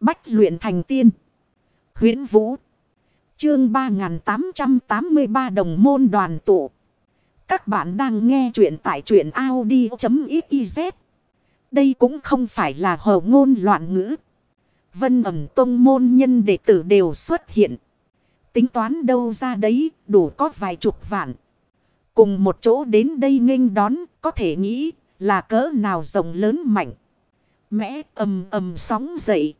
Bách luyện thành tiên. huyễn Vũ. Chương 3883 đồng môn đoàn tụ. Các bạn đang nghe truyện tại truyện Audi.xyz. Đây cũng không phải là hờ ngôn loạn ngữ. Vân ẩm tông môn nhân đệ tử đều xuất hiện. Tính toán đâu ra đấy, đủ có vài chục vạn. Cùng một chỗ đến đây nghênh đón, có thể nghĩ là cỡ nào rộng lớn mạnh. Mẽ ầm ầm sóng dậy.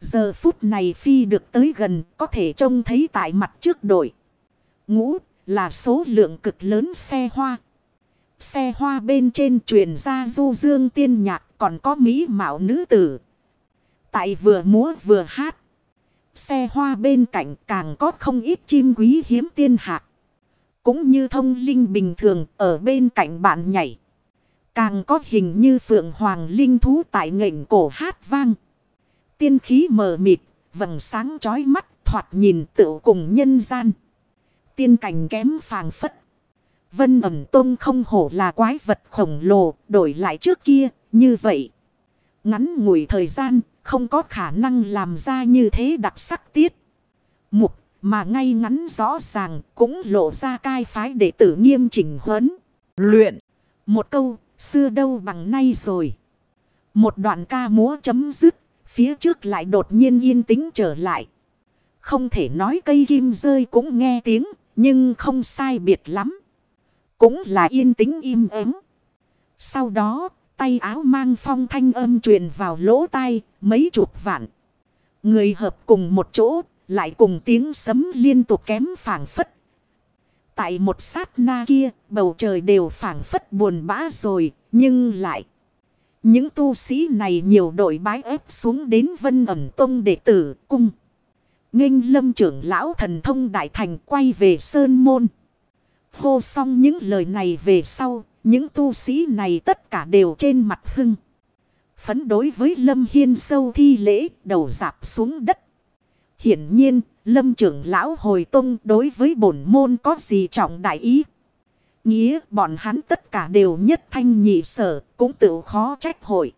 Giờ phút này phi được tới gần, có thể trông thấy tại mặt trước đội. Ngũ là số lượng cực lớn xe hoa. Xe hoa bên trên truyền ra du dương tiên nhạc, còn có mỹ mạo nữ tử. Tại vừa múa vừa hát. Xe hoa bên cạnh càng có không ít chim quý hiếm tiên hạ. Cũng như thông linh bình thường, ở bên cạnh bạn nhảy. Càng có hình như phượng hoàng linh thú tại ngệnh cổ hát vang. Tiên khí mờ mịt, vầng sáng chói mắt thoạt nhìn tựu cùng nhân gian. Tiên cảnh kém phàng phất. Vân ẩm tông không hổ là quái vật khổng lồ đổi lại trước kia như vậy. Ngắn ngủi thời gian không có khả năng làm ra như thế đặc sắc tiết. Mục mà ngay ngắn rõ ràng cũng lộ ra cai phái đệ tử nghiêm chỉnh huấn. Luyện. Một câu xưa đâu bằng nay rồi. Một đoạn ca múa chấm dứt. Phía trước lại đột nhiên yên tĩnh trở lại. Không thể nói cây kim rơi cũng nghe tiếng. Nhưng không sai biệt lắm. Cũng là yên tĩnh im ắng. Sau đó tay áo mang phong thanh âm truyền vào lỗ tai, mấy chục vạn. Người hợp cùng một chỗ, lại cùng tiếng sấm liên tục kém phảng phất. Tại một sát na kia, bầu trời đều phảng phất buồn bã rồi, nhưng lại. Những tu sĩ này nhiều đội bái ép xuống đến vân ẩm tông đệ tử cung. nghênh lâm trưởng lão thần thông đại thành quay về Sơn Môn. Hô xong những lời này về sau, những tu sĩ này tất cả đều trên mặt hưng. Phấn đối với Lâm Hiên sâu thi lễ đầu dạp xuống đất. Hiển nhiên, Lâm trưởng lão hồi tông đối với bổn môn có gì trọng đại ý. Nghĩa bọn hắn tất cả đều nhất thanh nhị sở cũng tự khó trách hội.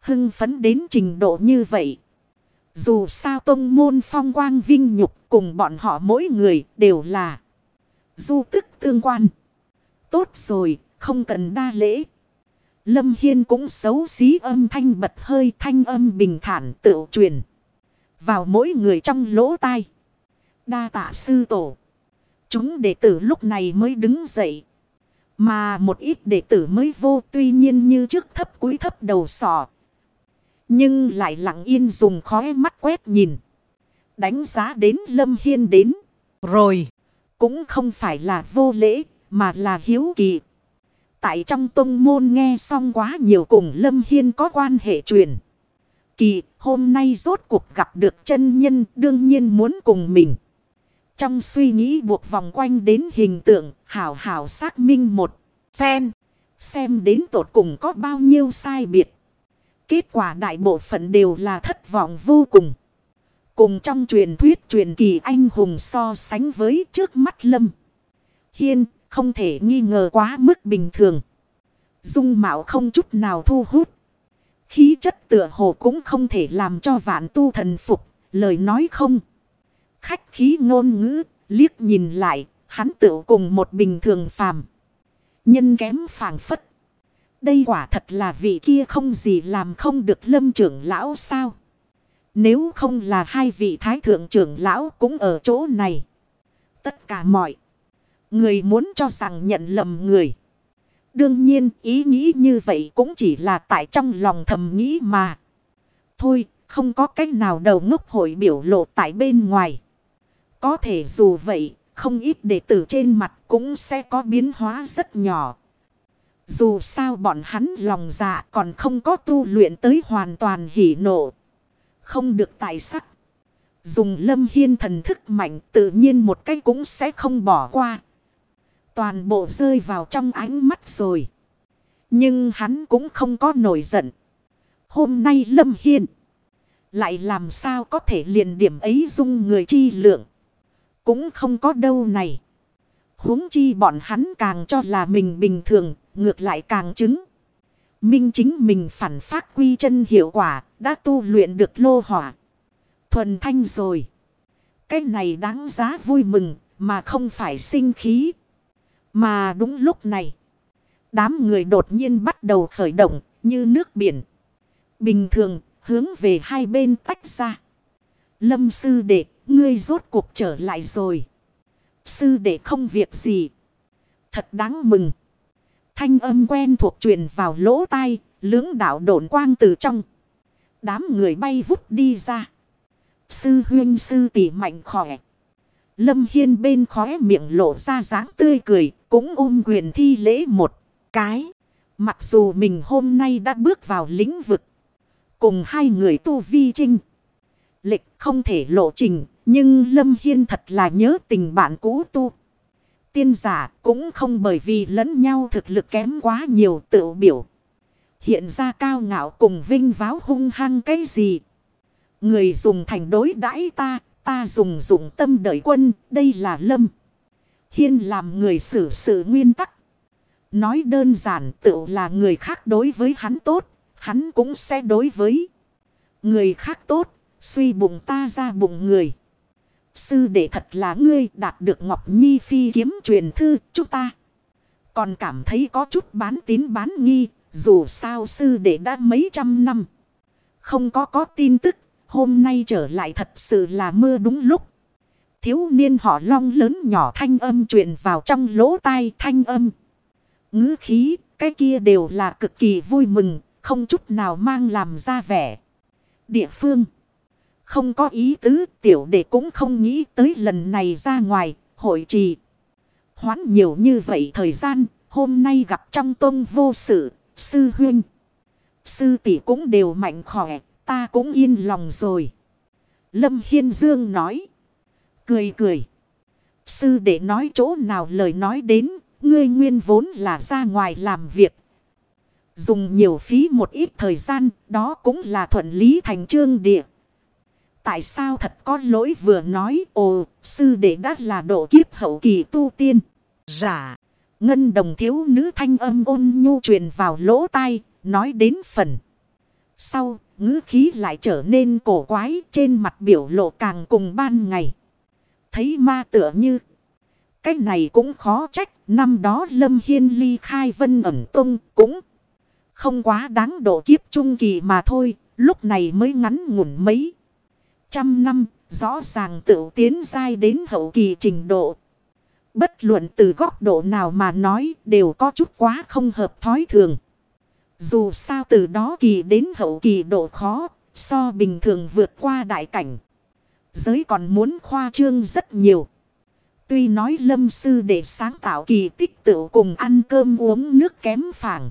Hưng phấn đến trình độ như vậy. Dù sao tông môn phong quang vinh nhục cùng bọn họ mỗi người đều là du tức tương quan. Tốt rồi, không cần đa lễ. Lâm Hiên cũng xấu xí âm thanh bật hơi thanh âm bình thản tự truyền. Vào mỗi người trong lỗ tai. Đa tạ sư tổ. Chúng đệ tử lúc này mới đứng dậy. Mà một ít đệ tử mới vô, tuy nhiên như trước thấp cúi thấp đầu sỏ. Nhưng lại lặng yên dùng khóe mắt quét nhìn. Đánh giá đến Lâm Hiên đến. Rồi. Cũng không phải là vô lễ, mà là hiếu kỳ. Tại trong tông môn nghe xong quá nhiều cùng Lâm Hiên có quan hệ truyền. Kỳ, hôm nay rốt cuộc gặp được chân nhân, đương nhiên muốn cùng mình. Trong suy nghĩ buộc vòng quanh đến hình tượng, hảo hảo xác minh một phen. Xem đến tột cùng có bao nhiêu sai biệt. Kết quả đại bộ phận đều là thất vọng vô cùng. Cùng trong truyền thuyết truyền kỳ anh hùng so sánh với trước mắt lâm. Hiên, không thể nghi ngờ quá mức bình thường. Dung mạo không chút nào thu hút. Khí chất tựa hồ cũng không thể làm cho vạn tu thần phục. Lời nói không. Khách khí ngôn ngữ, liếc nhìn lại, hắn tự cùng một bình thường phàm. Nhân kém phàng phất. Đây quả thật là vị kia không gì làm không được lâm trưởng lão sao. Nếu không là hai vị thái thượng trưởng lão cũng ở chỗ này. Tất cả mọi Người muốn cho rằng nhận lầm người. Đương nhiên ý nghĩ như vậy cũng chỉ là tại trong lòng thầm nghĩ mà. Thôi không có cách nào đầu ngốc hội biểu lộ tại bên ngoài. Có thể dù vậy, không ít đệ tử trên mặt cũng sẽ có biến hóa rất nhỏ. Dù sao bọn hắn lòng dạ còn không có tu luyện tới hoàn toàn hỉ nộ. Không được tài sắc. Dùng lâm hiên thần thức mạnh tự nhiên một cách cũng sẽ không bỏ qua. Toàn bộ rơi vào trong ánh mắt rồi. Nhưng hắn cũng không có nổi giận. Hôm nay Lâm Hiên. Lại làm sao có thể liền điểm ấy dung người chi lượng. Cũng không có đâu này. huống chi bọn hắn càng cho là mình bình thường. Ngược lại càng chứng. Minh chính mình phản phát quy chân hiệu quả, đã tu luyện được lô hỏa. Thuần thanh rồi. Cái này đáng giá vui mừng, mà không phải sinh khí. Mà đúng lúc này, đám người đột nhiên bắt đầu khởi động như nước biển. Bình thường, hướng về hai bên tách ra. Lâm sư đệ, ngươi rốt cuộc trở lại rồi. Sư đệ không việc gì. Thật đáng mừng. Thanh âm quen thuộc truyền vào lỗ tai, lưỡng đạo độn quang từ trong. Đám người bay vút đi ra. Sư huyên sư tỷ mạnh khỏe. Lâm Hiên bên khóe miệng lộ ra dáng tươi cười, cũng ôm quyền thi lễ một cái. Mặc dù mình hôm nay đã bước vào lĩnh vực. Cùng hai người tu vi trinh. Lịch không thể lộ trình, nhưng Lâm Hiên thật là nhớ tình bạn cũ tu. Tiên giả cũng không bởi vì lẫn nhau thực lực kém quá nhiều tự biểu. Hiện ra cao ngạo cùng vinh váo hung hăng cái gì. Người dùng thành đối đãi ta, ta dùng dụng tâm đợi quân, đây là lâm. Hiên làm người xử sự nguyên tắc. Nói đơn giản tự là người khác đối với hắn tốt, hắn cũng sẽ đối với người khác tốt, suy bụng ta ra bụng người. Sư đệ thật là ngươi đạt được Ngọc Nhi phi kiếm truyền thư chúng ta. Còn cảm thấy có chút bán tín bán nghi, dù sao sư đệ đã mấy trăm năm. Không có có tin tức, hôm nay trở lại thật sự là mưa đúng lúc. Thiếu niên họ long lớn nhỏ thanh âm truyền vào trong lỗ tai thanh âm. ngữ khí, cái kia đều là cực kỳ vui mừng, không chút nào mang làm ra vẻ. Địa phương. Không có ý tứ tiểu đệ cũng không nghĩ tới lần này ra ngoài, hội trì. Hoãn nhiều như vậy thời gian, hôm nay gặp trong tôn vô sự, sư huynh. Sư tỷ cũng đều mạnh khỏe, ta cũng yên lòng rồi. Lâm Hiên Dương nói. Cười cười. Sư đệ nói chỗ nào lời nói đến, ngươi nguyên vốn là ra ngoài làm việc. Dùng nhiều phí một ít thời gian, đó cũng là thuận lý thành trương địa. Tại sao thật có lỗi vừa nói, ồ, sư đệ đã là độ kiếp hậu kỳ tu tiên. Giả. Ngân đồng thiếu nữ thanh âm ôn nhu truyền vào lỗ tai. Nói đến phần. Sau, ngữ khí lại trở nên cổ quái, trên mặt biểu lộ càng cùng ban ngày. Thấy ma tựa như. Cái này cũng khó trách. Năm đó Lâm Hiên ly khai vân ẩm tung cũng không quá đáng độ kiếp trung kỳ mà thôi. Lúc này mới ngắn ngủn mấy trăm năm, rõ ràng tự tiến dai đến hậu kỳ trình độ. Bất luận từ góc độ nào mà nói đều có chút quá không hợp thói thường. Dù sao từ đó kỳ đến hậu kỳ độ khó, so bình thường vượt qua đại cảnh. Giới còn muốn khoa trương rất nhiều. Tuy nói lâm sư để sáng tạo kỳ tích tự cùng ăn cơm uống nước kém phẳng.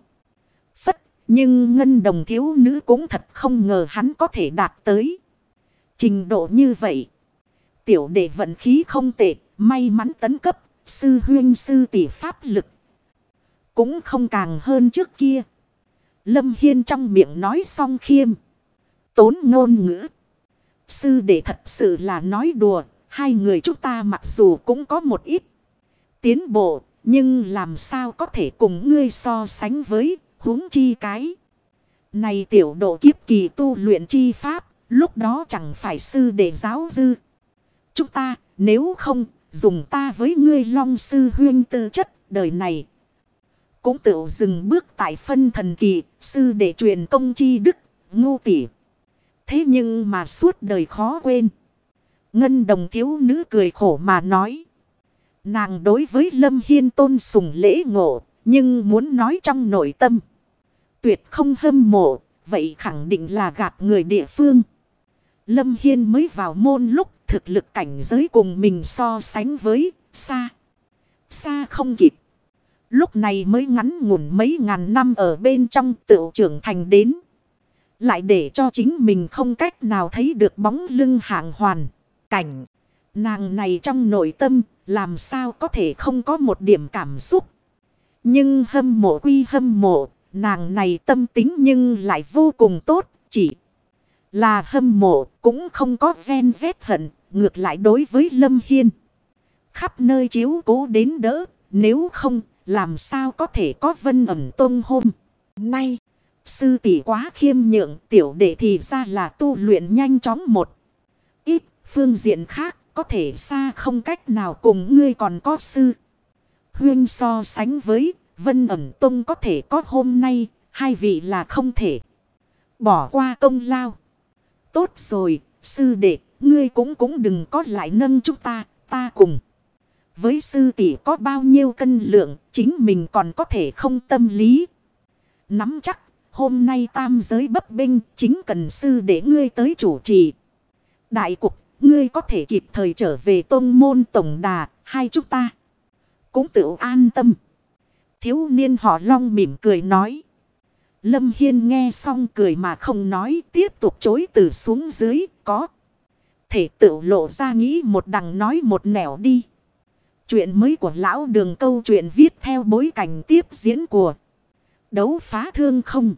Phất, nhưng ngân đồng thiếu nữ cũng thật không ngờ hắn có thể đạt tới. Trình độ như vậy. Tiểu đệ vận khí không tệ. May mắn tấn cấp. Sư huyên sư tỷ pháp lực. Cũng không càng hơn trước kia. Lâm Hiên trong miệng nói xong khiêm. Tốn ngôn ngữ. Sư đệ thật sự là nói đùa. Hai người chúng ta mặc dù cũng có một ít tiến bộ. Nhưng làm sao có thể cùng ngươi so sánh với huống chi cái. Này tiểu độ kiếp kỳ tu luyện chi pháp. Lúc đó chẳng phải sư để giáo dư. Chúng ta, nếu không, dùng ta với ngươi long sư huyên tư chất đời này. Cũng tự dừng bước tại phân thần kỳ, sư để truyền công chi đức, ngu tỉ. Thế nhưng mà suốt đời khó quên. Ngân đồng thiếu nữ cười khổ mà nói. Nàng đối với Lâm Hiên tôn sùng lễ ngộ. Nhưng muốn nói trong nội tâm. Tuyệt không hâm mộ. Vậy khẳng định là gạt người địa phương. Lâm Hiên mới vào môn lúc thực lực cảnh giới cùng mình so sánh với xa. Xa không kịp. Lúc này mới ngắn ngủn mấy ngàn năm ở bên trong tự trưởng thành đến. Lại để cho chính mình không cách nào thấy được bóng lưng hạng hoàn. Cảnh. Nàng này trong nội tâm, làm sao có thể không có một điểm cảm xúc. Nhưng hâm mộ quy hâm mộ. Nàng này tâm tính nhưng lại vô cùng tốt. Chỉ là hâm mộ, cũng không có gen vết hận. Ngược lại đối với Lâm Hiên. Khắp nơi chiếu cố đến đỡ. Nếu không, làm sao có thể có vân ẩm tôn hôm. Nay Sư tỷ quá khiêm nhượng, tiểu đệ thì ra là tu luyện nhanh chóng một. Ít, phương diện khác, có thể xa không cách nào cùng ngươi còn có sư. Huyên so sánh với vân ẩm tông có thể có hôm nay, hai vị là không thể. Bỏ qua công lao. Tốt rồi sư đệ ngươi cũng cũng đừng có lại nâng chúng ta ta cùng. Với sư tỷ có bao nhiêu cân lượng chính mình còn có thể không tâm lý. Nắm chắc Hôm nay tam giới bấp binh chính cần sư để ngươi tới chủ trì. Đại cục, ngươi có thể kịp thời trở về tôn môn tổng đà, hai chúng ta. Cũng tự an tâm. Thiếu niên họ long mỉm cười nói. Lâm Hiên nghe xong cười mà không nói, tiếp tục chối từ xuống dưới, có. Thể tự lộ ra nghĩ một đằng nói một nẻo đi. Chuyện mới của lão đường câu chuyện viết theo bối cảnh tiếp diễn của đấu phá thương không.